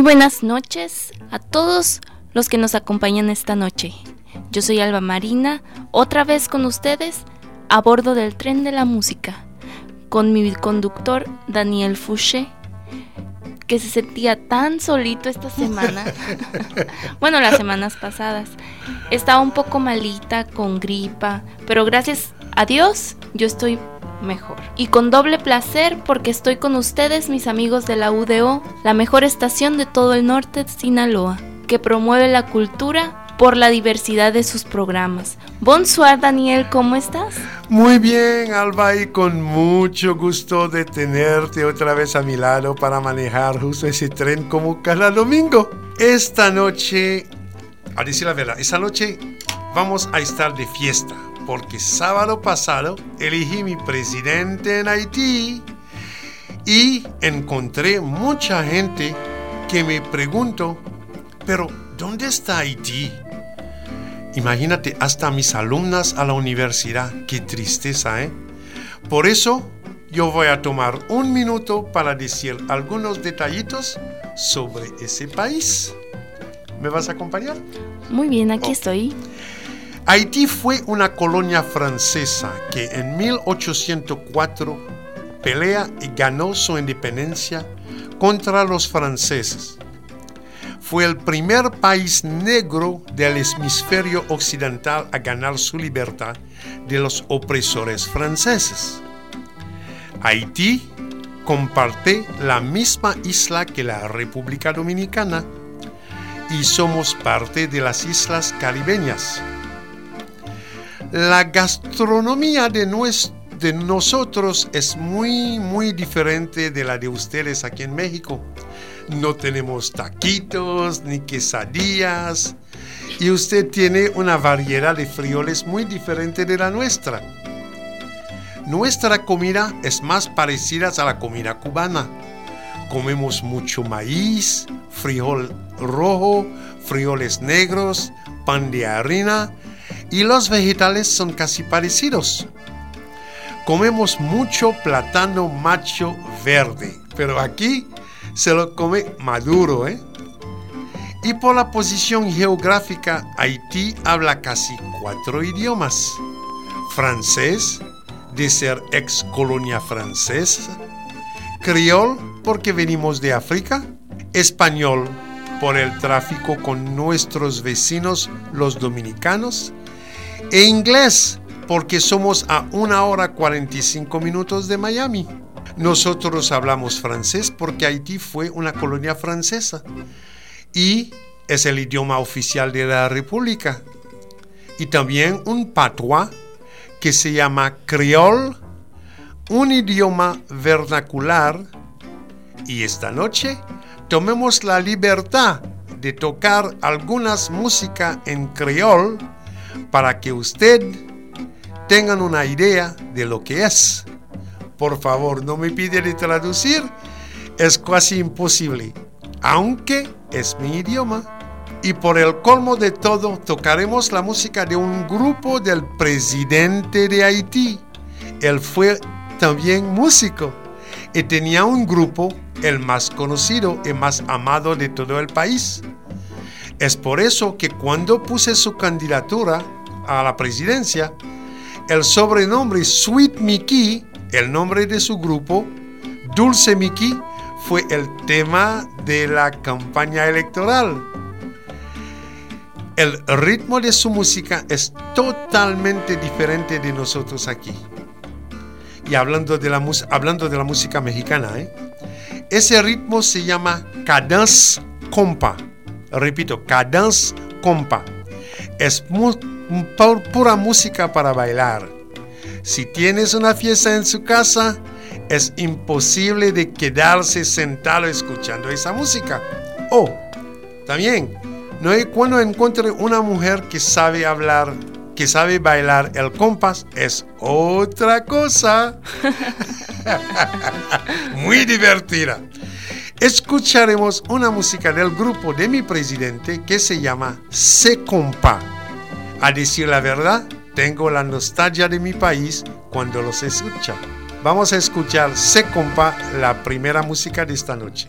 Muy buenas noches a todos los que nos acompañan esta noche. Yo soy Alba Marina, otra vez con ustedes a bordo del tren de la música, con mi conductor Daniel Fouché, que se sentía tan solito esta semana. bueno, las semanas pasadas. Estaba un poco malita, con gripa, pero gracias a Dios yo estoy mejor. Y con doble placer porque estoy con ustedes, mis amigos de la UDO, la mejor estación de todo el norte de Sinaloa, que promueve la cultura por la diversidad de sus programas. Bonsoir Daniel, ¿cómo estás? Muy bien, Alba, y con mucho gusto de tenerte otra vez a mi lado para manejar justo ese tren como cada domingo. Esta noche, a decir la verdad, esta noche vamos a estar de fiesta porque sábado pasado elegí mi presidente en Haití y encontré mucha gente que me preguntó, pero ¿dónde está Haití? Imagínate, hasta mis alumnas a la universidad, qué tristeza, ¿eh? Por eso yo voy a tomar un minuto para decir algunos detallitos sobre ese país. ¿Me vas a acompañar? Muy bien, aquí estoy. Haití fue una colonia francesa que en 1804 pelea y ganó su independencia contra los franceses. Fue el primer país negro del hemisferio occidental a ganar su libertad de los opresores franceses. Haití comparte la misma isla que la República Dominicana y somos parte de las islas caribeñas. La gastronomía de, de nosotros es muy, muy diferente de la de ustedes aquí en México. No tenemos taquitos ni quesadillas y usted tiene una variedad de frijoles muy diferente de la nuestra. Nuestra comida es más parecida a la comida cubana. Comemos mucho maíz, frijol rojo, frijoles negros, pan de harina y los vegetales son casi parecidos. Comemos mucho plátano macho verde, pero aquí se lo come maduro, ¿eh? Y por la posición geográfica, Haití habla casi cuatro idiomas. Francés, de ser ex colonia francesa. Criol, porque venimos de África. Español, por el tráfico con nuestros vecinos los dominicanos e inglés porque somos a una hora 45 minutos de Miami. Nosotros hablamos francés porque Haití fue una colonia francesa y es el idioma oficial de la República. Y también un patois que se llama creol, un idioma vernacular. Y esta noche tomemos la libertad de tocar algunas músicas en creol para que usted tengan una idea de lo que es. Por favor, no me pide de traducir, es casi imposible, aunque es mi idioma. Y por el colmo de todo, tocaremos la música de un grupo del presidente de Haití. Él fue también músico y tenía un grupo, el más conocido y más amado de todo el país. Es por eso que cuando puse su candidatura a la presidencia, el sobrenombre Sweet Mickey, el nombre de su grupo, Dulce Mickey, fue el tema de la campaña electoral. El ritmo de su música es totalmente diferente de nosotros aquí. Y hablando de la, hablando de la música mexicana, ¿eh? ese ritmo se llama cadence compa repito, cadence compa. Es pura música para bailar. Si tienes una fiesta en su casa, es imposible de quedarse sentado escuchando esa música. O también, no hay cuando encuentre una mujer que sabe hablar, que sabe bailar el compás, es otra cosa. Muy divertida. Escucharemos una música del grupo de mi presidente que se llama Se Compa. A decir la verdad, tengo la nostalgia de mi país cuando los escucha. Vamos a escuchar Se Compa, la primera música de esta noche.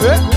诶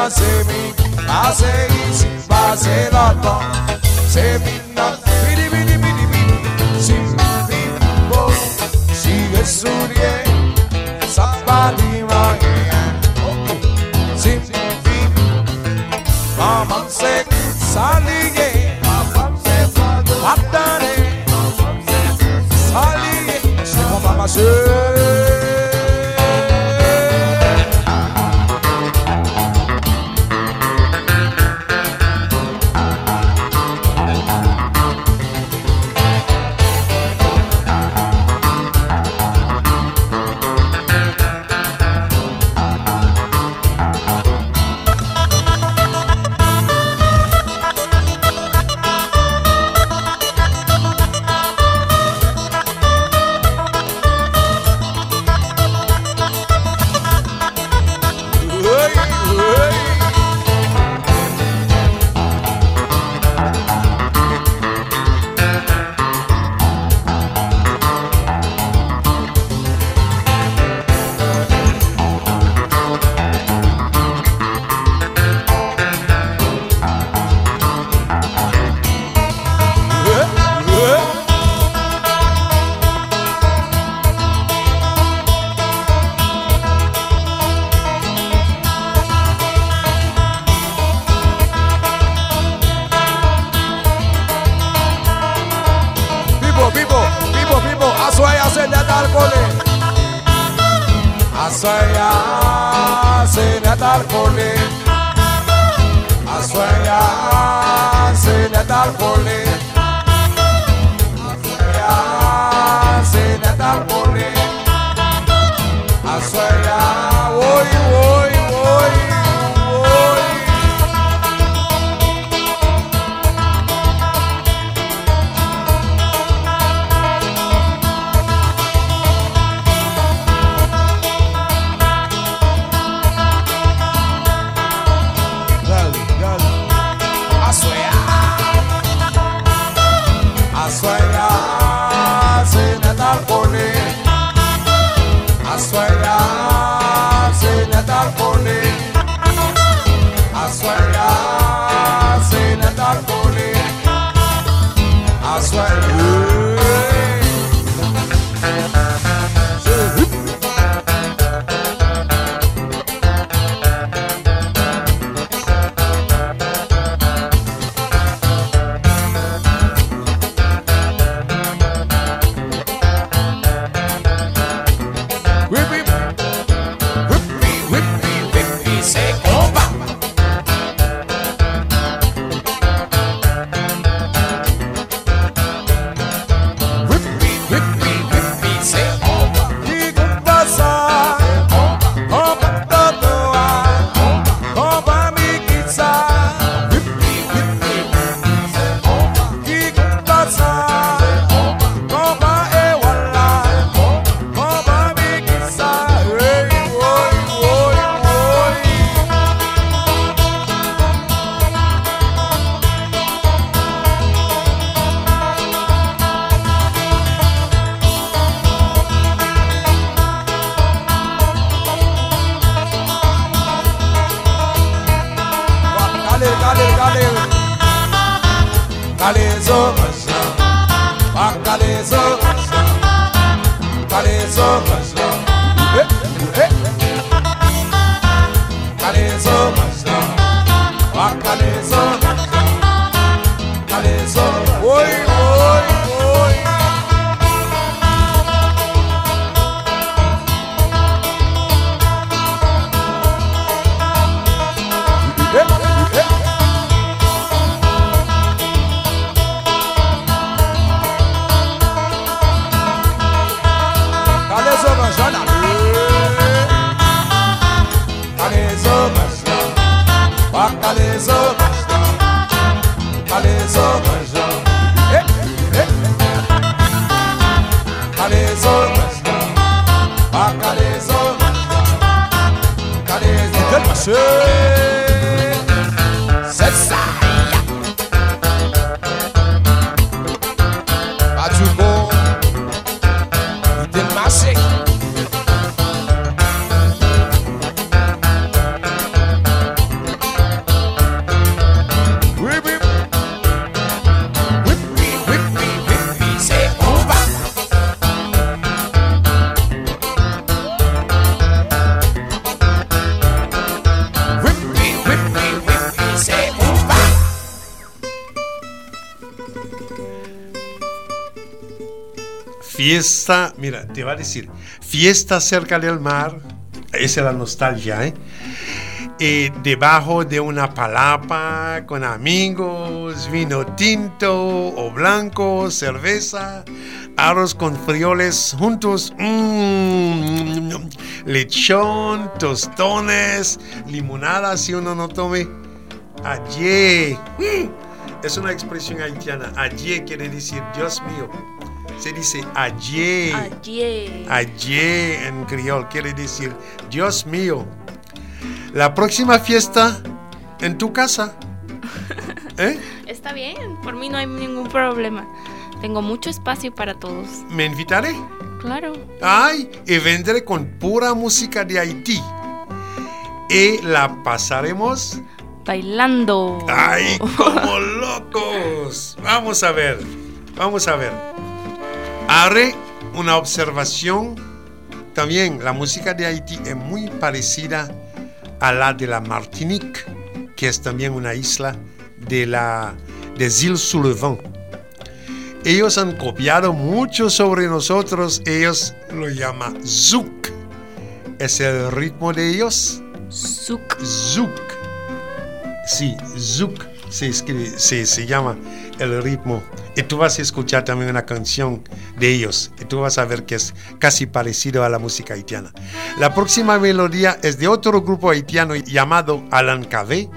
Sevin, sevin, sevin, sevin, sevin, sevin, sevin, sevin, sevin, sevin, sevin, Aswaya senatar kole Aswaya senatar kole Fiesta, mira, te va a decir, fiesta cerca del mar, esa es la nostalgia, ¿eh? Eh, debajo de una palapa, con amigos, vino tinto o blanco, cerveza, arroz con frioles juntos, mm, lechón, tostones, limonada si uno no tome. Ayer, mm, es una expresión haitiana, ayer quiere decir Dios mío. Se dice ayer. Ayer. Ayer en criol quiere decir Dios mío. La próxima fiesta en tu casa. ¿Eh? Está bien, por mí no hay ningún problema. Tengo mucho espacio para todos. ¿Me invitaré? Claro. Ay, y vendré con pura música de Haití. Y la pasaremos. Bailando. ¡Ay, como locos! Vamos a ver, vamos a ver. Haré una observación. También la música de Haití es muy parecida a la de la Martinique, que es también una isla de la des îles sous le vent. Ellos han copiado mucho sobre nosotros. Ellos lo llaman zouk. Es el ritmo de ellos. Zouk. Zouk. Sí, zouk se, escribe, se, se llama el ritmo. Y tú vas a escuchar también una canción de ellos. Y tú vas a ver que es casi parecido a la música haitiana. La próxima melodía es de otro grupo haitiano llamado Alan Cavé.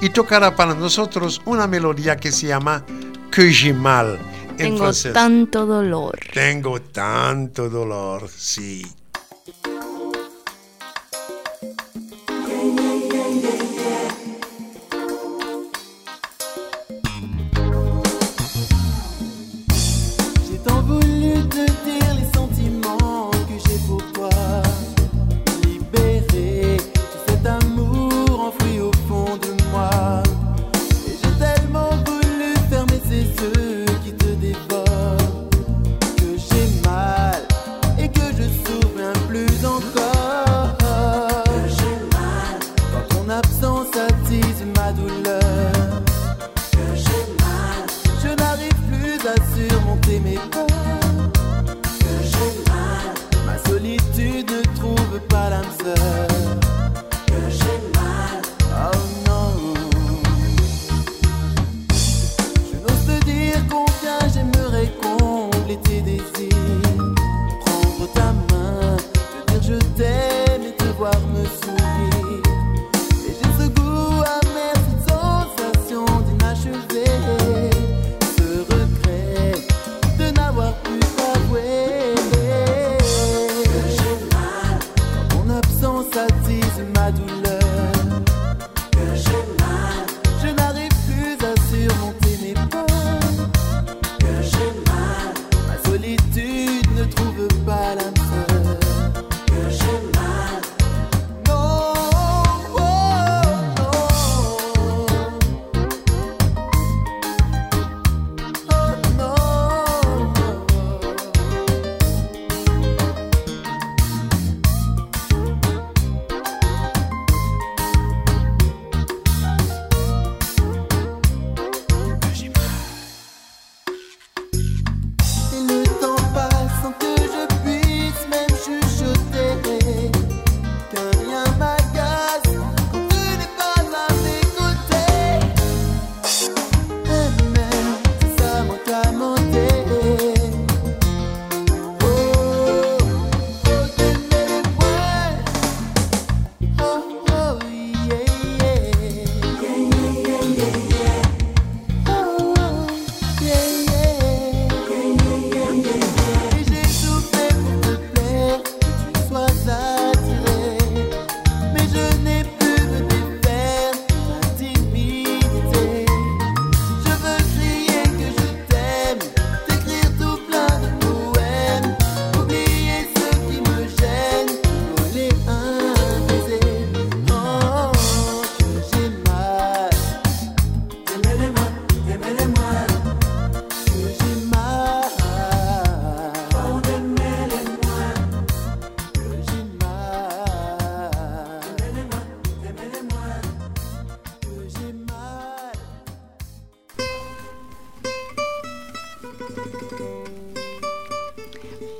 Y tocará para nosotros una melodía que se llama Que j'ai mal. En Tengo francés. tanto dolor. Tengo tanto dolor, sí.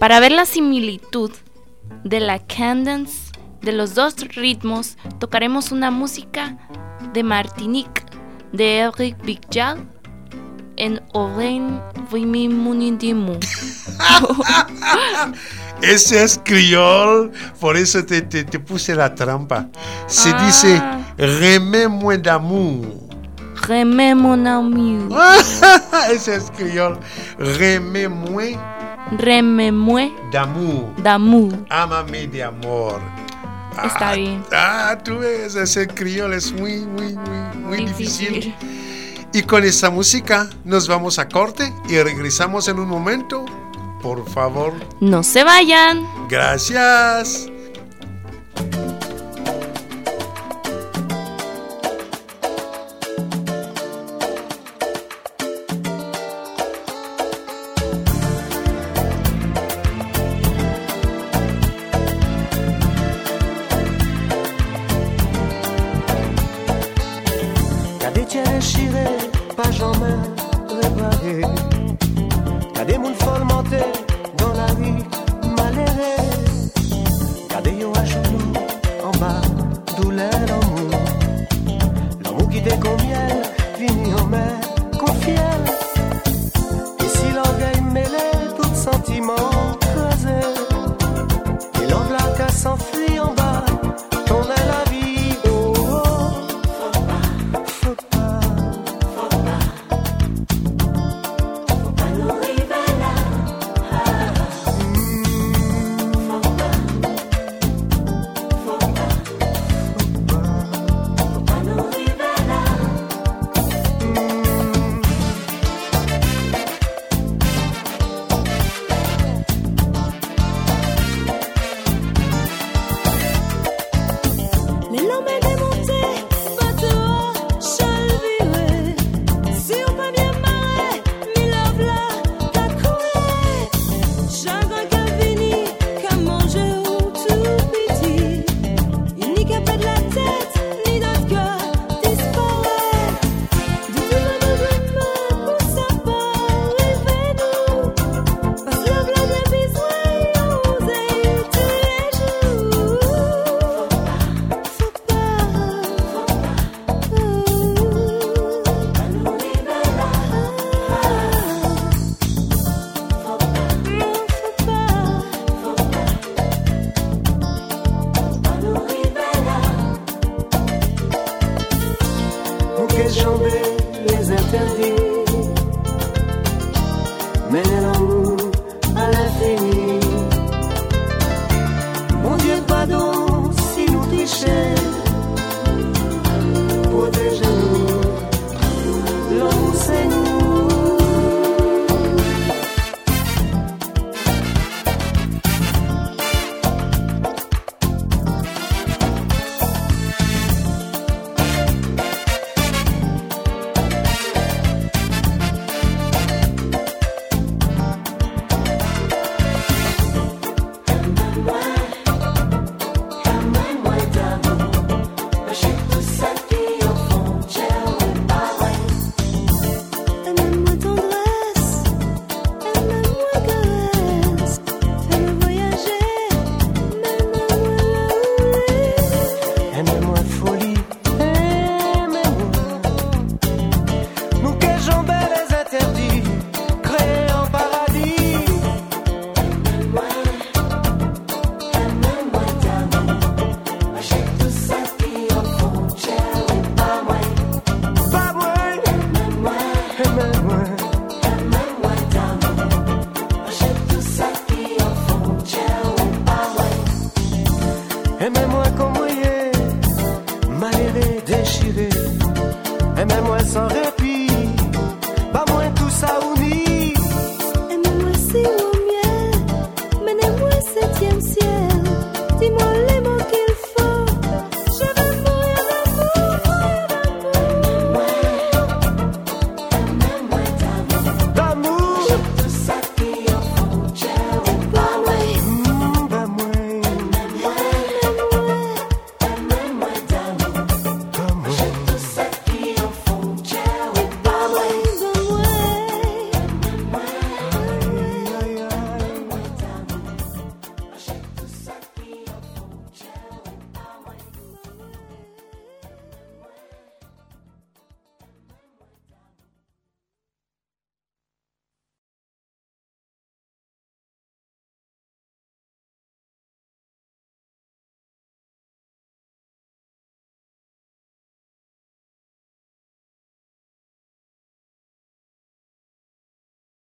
Para ver la similitud de la cadence de los dos ritmos, tocaremos una música de Martinique de Eric Bicjal en Oren Vimi Munindimu. Ese es criol, por eso te, te- te puse la trampa. Se Ah. dice remets-moi d'amour. Remets mon ami, Ese es criol. Remets-moi remets-moi d'amour. d'amour. Ámame de amor. Está Ah, bien. Ah, tú ves, ese criol es muy, muy, muy, muy difícil. Difícil. Y con esta música nos vamos a corte y regresamos en un momento. Por favor, No se vayan. gracias. baby. enjamber les interdits. Mais